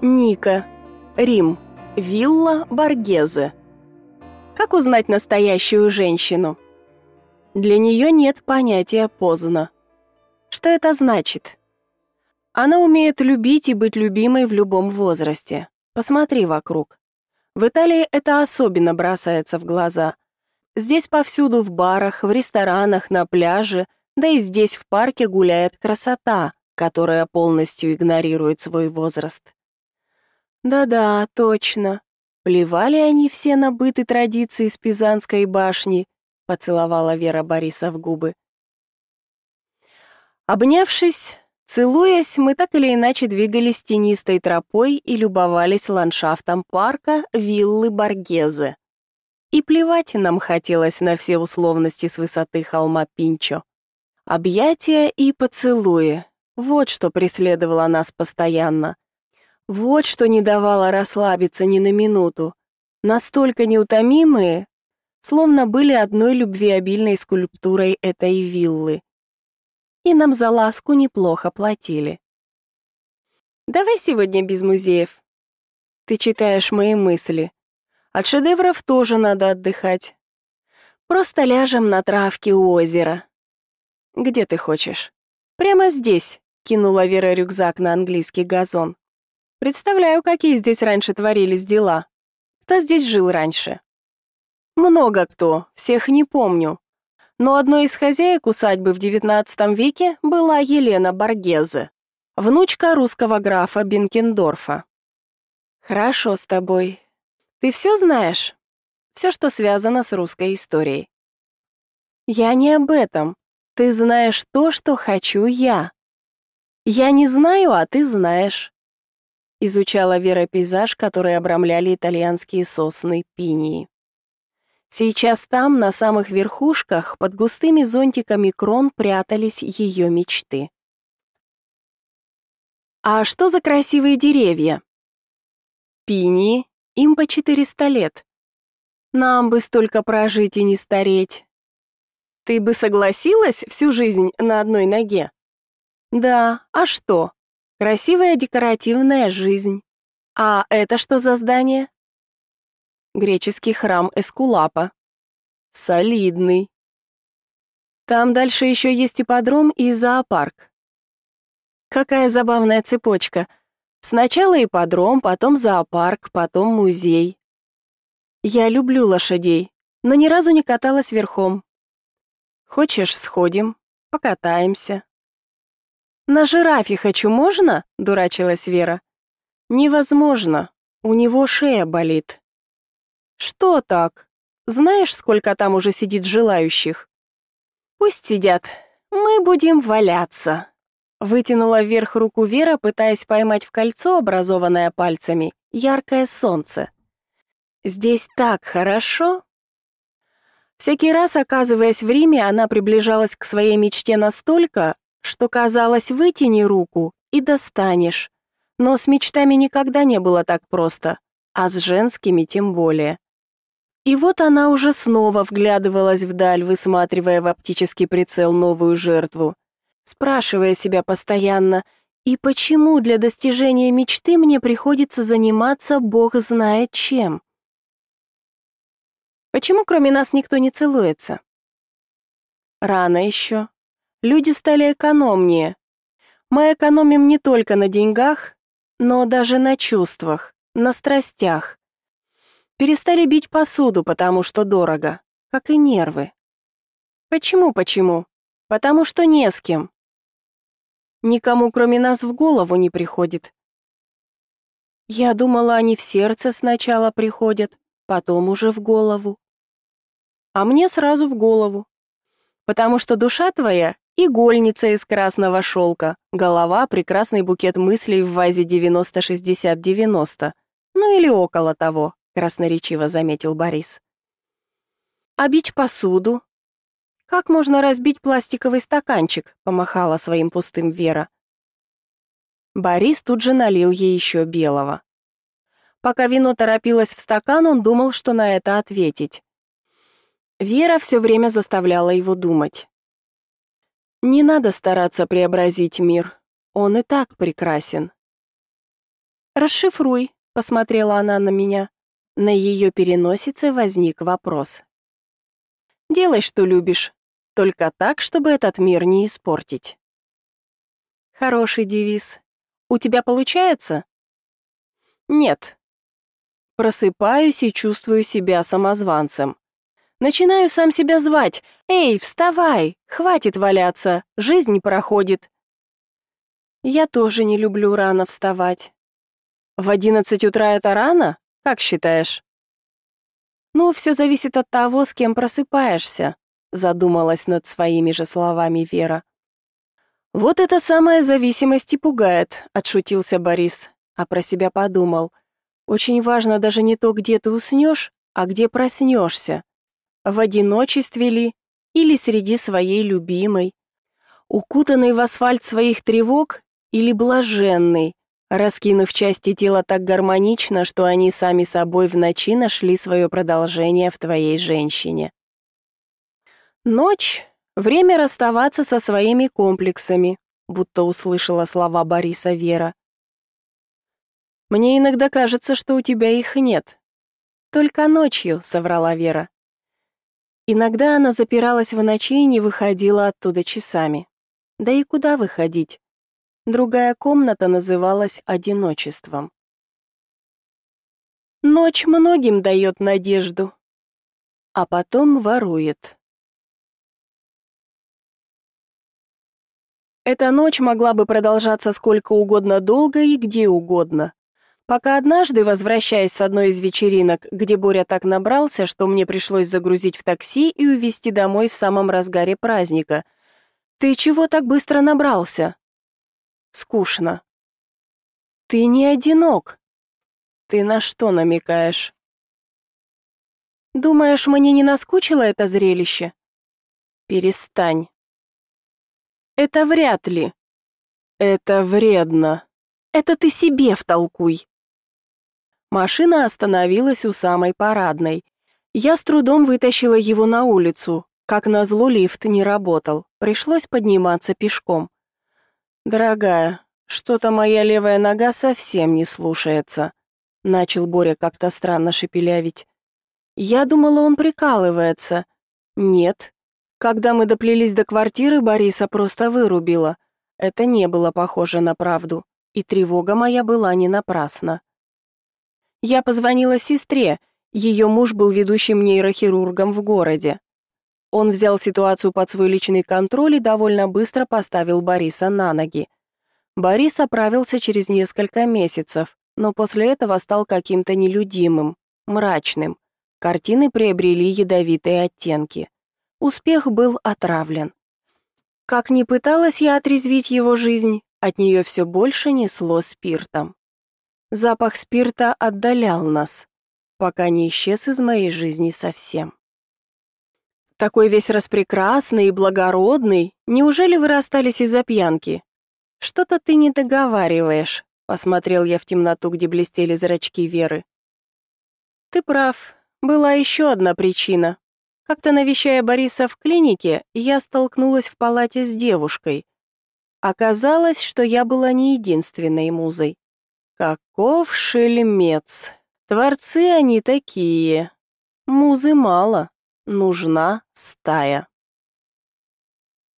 Ника. Рим. Вилла Боргезе. Как узнать настоящую женщину? Для нее нет понятия «поздно». Что это значит? Она умеет любить и быть любимой в любом возрасте. Посмотри вокруг. В Италии это особенно бросается в глаза. Здесь повсюду в барах, в ресторанах, на пляже, да и здесь в парке гуляет красота, которая полностью игнорирует свой возраст. Да-да, точно. Плевали они все на быт традиции с Пизанской башни, поцеловала Вера Бориса в губы. Обнявшись, целуясь, мы так или иначе двигались тенистой тропой и любовались ландшафтом парка виллы Боргезе. И плевать нам хотелось на все условности с высоты холма Пинчо. Объятия и поцелуи — вот что преследовало нас постоянно. Вот что не давало расслабиться ни на минуту. Настолько неутомимые, словно были одной любвеобильной скульптурой этой виллы. И нам за ласку неплохо платили. «Давай сегодня без музеев». Ты читаешь мои мысли. От шедевров тоже надо отдыхать. Просто ляжем на травке у озера. Где ты хочешь? Прямо здесь, кинула Вера рюкзак на английский газон. Представляю, какие здесь раньше творились дела. Кто здесь жил раньше? Много кто, всех не помню. Но одной из хозяек усадьбы в XIX веке была Елена Боргезе, внучка русского графа Бенкендорфа. Хорошо с тобой, ты все знаешь? Все, что связано с русской историей. Я не об этом. Ты знаешь то, что хочу я. Я не знаю, а ты знаешь. Изучала Вера пейзаж, который обрамляли итальянские сосны пинии. Сейчас там, на самых верхушках, под густыми зонтиками крон прятались ее мечты. А что за красивые деревья? Пинии им по 400 лет. Нам бы столько прожить и не стареть. Ты бы согласилась всю жизнь на одной ноге? Да, а что? Красивая декоративная жизнь. А это что за здание? Греческий храм Эскулапа. Солидный. Там дальше еще есть ипподром и зоопарк. Какая забавная цепочка. Сначала ипподром, потом зоопарк, потом музей. Я люблю лошадей, но ни разу не каталась верхом. Хочешь, сходим, покатаемся. На жирафе хочу, можно? дурачилась Вера. Невозможно. У него шея болит. Что так? Знаешь, сколько там уже сидит желающих? Пусть сидят. Мы будем валяться. Вытянула вверх руку Вера, пытаясь поймать в кольцо, образованное пальцами, яркое солнце. Здесь так хорошо. Всякий раз, оказываясь в Риме, она приближалась к своей мечте настолько, что казалось, вытяни руку и достанешь. Но с мечтами никогда не было так просто, а с женскими тем более. И вот она уже снова вглядывалась вдаль, высматривая в оптический прицел новую жертву спрашивая себя постоянно, и почему для достижения мечты мне приходится заниматься бог знает чем? Почему кроме нас никто не целуется? Рано еще. Люди стали экономнее. Мы экономим не только на деньгах, но даже на чувствах, на страстях. Перестали бить посуду, потому что дорого, как и нервы. Почему, почему? Потому что не с кем. Никому, кроме нас, в голову не приходит. Я думала, они в сердце сначала приходят, потом уже в голову. А мне сразу в голову. Потому что душа твоя — игольница из красного шелка, голова — прекрасный букет мыслей в вазе 90-60-90. Ну или около того, красноречиво заметил Борис. А бить посуду, «Как можно разбить пластиковый стаканчик?» — помахала своим пустым Вера. Борис тут же налил ей еще белого. Пока вино торопилось в стакан, он думал, что на это ответить. Вера все время заставляла его думать. «Не надо стараться преобразить мир, он и так прекрасен». «Расшифруй», — посмотрела она на меня. На ее переносице возник вопрос. «Делай, что любишь, только так, чтобы этот мир не испортить». Хороший девиз. У тебя получается? Нет. Просыпаюсь и чувствую себя самозванцем. Начинаю сам себя звать. «Эй, вставай! Хватит валяться! Жизнь проходит!» Я тоже не люблю рано вставать. В одиннадцать утра это рано? Как считаешь? Ну, все зависит от того, с кем просыпаешься, задумалась над своими же словами Вера. Вот эта самая зависимость и пугает, отшутился Борис, а про себя подумал. Очень важно даже не то, где ты уснешь, а где проснешься. В одиночестве ли или среди своей любимой, укутанный в асфальт своих тревог или блаженный, раскинув части тела так гармонично, что они сами собой в ночи нашли свое продолжение в твоей женщине. Ночь — время расставаться со своими комплексами, будто услышала слова Бориса Вера. «Мне иногда кажется, что у тебя их нет». «Только ночью», — соврала Вера. Иногда она запиралась в ночи и не выходила оттуда часами. Да и куда выходить? Другая комната называлась одиночеством. Ночь многим дает надежду, а потом ворует. Эта ночь могла бы продолжаться сколько угодно долго и где угодно. Пока однажды, возвращаясь с одной из вечеринок, где Боря так набрался, что мне пришлось загрузить в такси и увезти домой в самом разгаре праздника. «Ты чего так быстро набрался?» Скучно. Ты не одинок. Ты на что намекаешь? Думаешь, мне не наскучило это зрелище? Перестань. Это вряд ли. Это вредно. Это ты себе втолкуй. Машина остановилась у самой парадной. Я с трудом вытащила его на улицу. Как назло, лифт не работал. Пришлось подниматься пешком. «Дорогая, что-то моя левая нога совсем не слушается», — начал Боря как-то странно шепелявить. «Я думала, он прикалывается. Нет. Когда мы доплелись до квартиры, Бориса просто вырубила. Это не было похоже на правду, и тревога моя была не напрасна. Я позвонила сестре, ее муж был ведущим нейрохирургом в городе. Он взял ситуацию под свой личный контроль и довольно быстро поставил Бориса на ноги. Борис оправился через несколько месяцев, но после этого стал каким-то нелюдимым, мрачным. Картины приобрели ядовитые оттенки. Успех был отравлен. Как ни пыталась я отрезвить его жизнь, от нее все больше несло спиртом. Запах спирта отдалял нас, пока не исчез из моей жизни совсем. Такой весь распрекрасный и благородный, неужели вы расстались из-за пьянки? Что-то ты не договариваешь, посмотрел я в темноту, где блестели зрачки Веры. Ты прав, была еще одна причина. Как-то навещая Бориса в клинике, я столкнулась в палате с девушкой. Оказалось, что я была не единственной музой. Каков шельмец. Творцы они такие. Музы мало нужна стая.